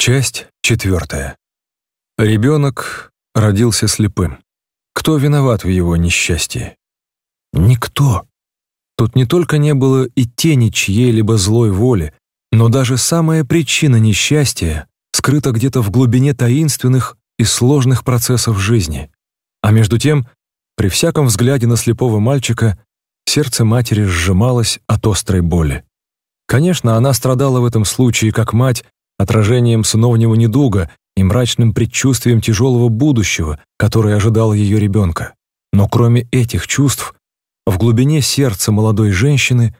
Часть четвертая. Ребенок родился слепым. Кто виноват в его несчастье? Никто. Тут не только не было и тени чьей-либо злой воли, но даже самая причина несчастья скрыта где-то в глубине таинственных и сложных процессов жизни. А между тем, при всяком взгляде на слепого мальчика, сердце матери сжималось от острой боли. Конечно, она страдала в этом случае как мать, отражением сыновнего недуга и мрачным предчувствием тяжелого будущего, которое ожидало ее ребенка. Но кроме этих чувств, в глубине сердца молодой женщины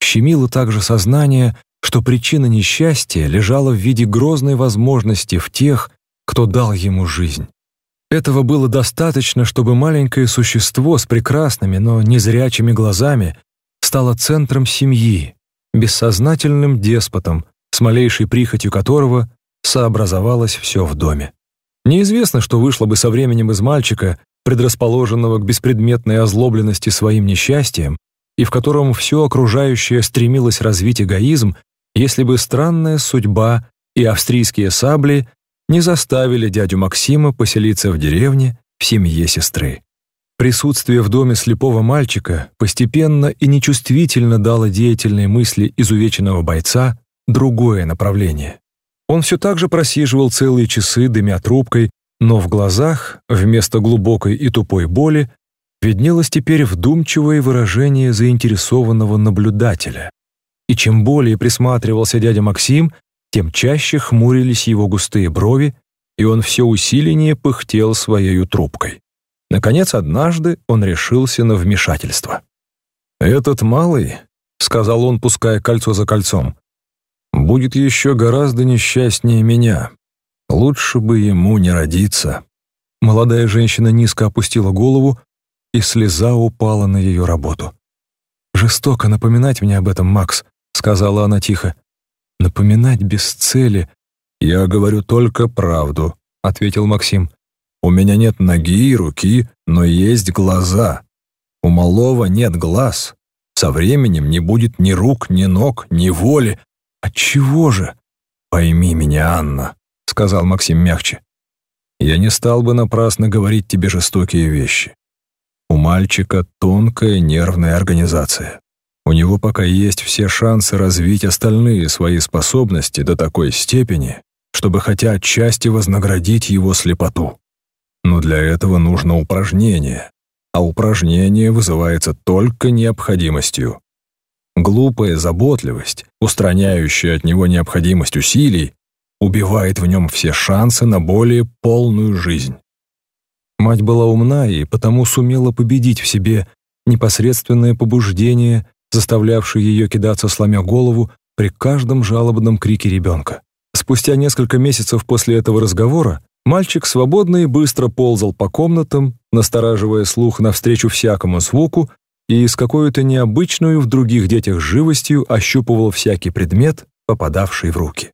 щемило также сознание, что причина несчастья лежала в виде грозной возможности в тех, кто дал ему жизнь. Этого было достаточно, чтобы маленькое существо с прекрасными, но незрячими глазами стало центром семьи, бессознательным деспотом, с малейшей прихотью которого сообразовалось все в доме. Неизвестно, что вышло бы со временем из мальчика, предрасположенного к беспредметной озлобленности своим несчастьем, и в котором все окружающее стремилось развить эгоизм, если бы странная судьба и австрийские сабли не заставили дядю Максима поселиться в деревне в семье сестры. Присутствие в доме слепого мальчика постепенно и нечувствительно дало деятельной мысли изувеченного бойца другое направление. Он все так же просиживал целые часы, дымя трубкой, но в глазах, вместо глубокой и тупой боли, виднелось теперь вдумчивое выражение заинтересованного наблюдателя. И чем более присматривался дядя Максим, тем чаще хмурились его густые брови, и он все усиленнее пыхтел своей трубкой. Наконец, однажды он решился на вмешательство. «Этот малый», — сказал он, пуская кольцо за кольцом, будет еще гораздо несчастнее меня. Лучше бы ему не родиться». Молодая женщина низко опустила голову, и слеза упала на ее работу. «Жестоко напоминать мне об этом, Макс», — сказала она тихо. «Напоминать без цели». «Я говорю только правду», — ответил Максим. «У меня нет ноги и руки, но есть глаза. У малого нет глаз. Со временем не будет ни рук, ни ног, ни воли, «Отчего же?» «Пойми меня, Анна», — сказал Максим мягче. «Я не стал бы напрасно говорить тебе жестокие вещи. У мальчика тонкая нервная организация. У него пока есть все шансы развить остальные свои способности до такой степени, чтобы хотя отчасти вознаградить его слепоту. Но для этого нужно упражнение, а упражнение вызывается только необходимостью. Глупая заботливость, устраняющая от него необходимость усилий, убивает в нем все шансы на более полную жизнь. Мать была умна и потому сумела победить в себе непосредственное побуждение, заставлявшее ее кидаться сломя голову при каждом жалобном крике ребенка. Спустя несколько месяцев после этого разговора мальчик свободно и быстро ползал по комнатам, настораживая слух навстречу всякому звуку и с какой-то необычной в других детях живостью ощупывал всякий предмет, попадавший в руки.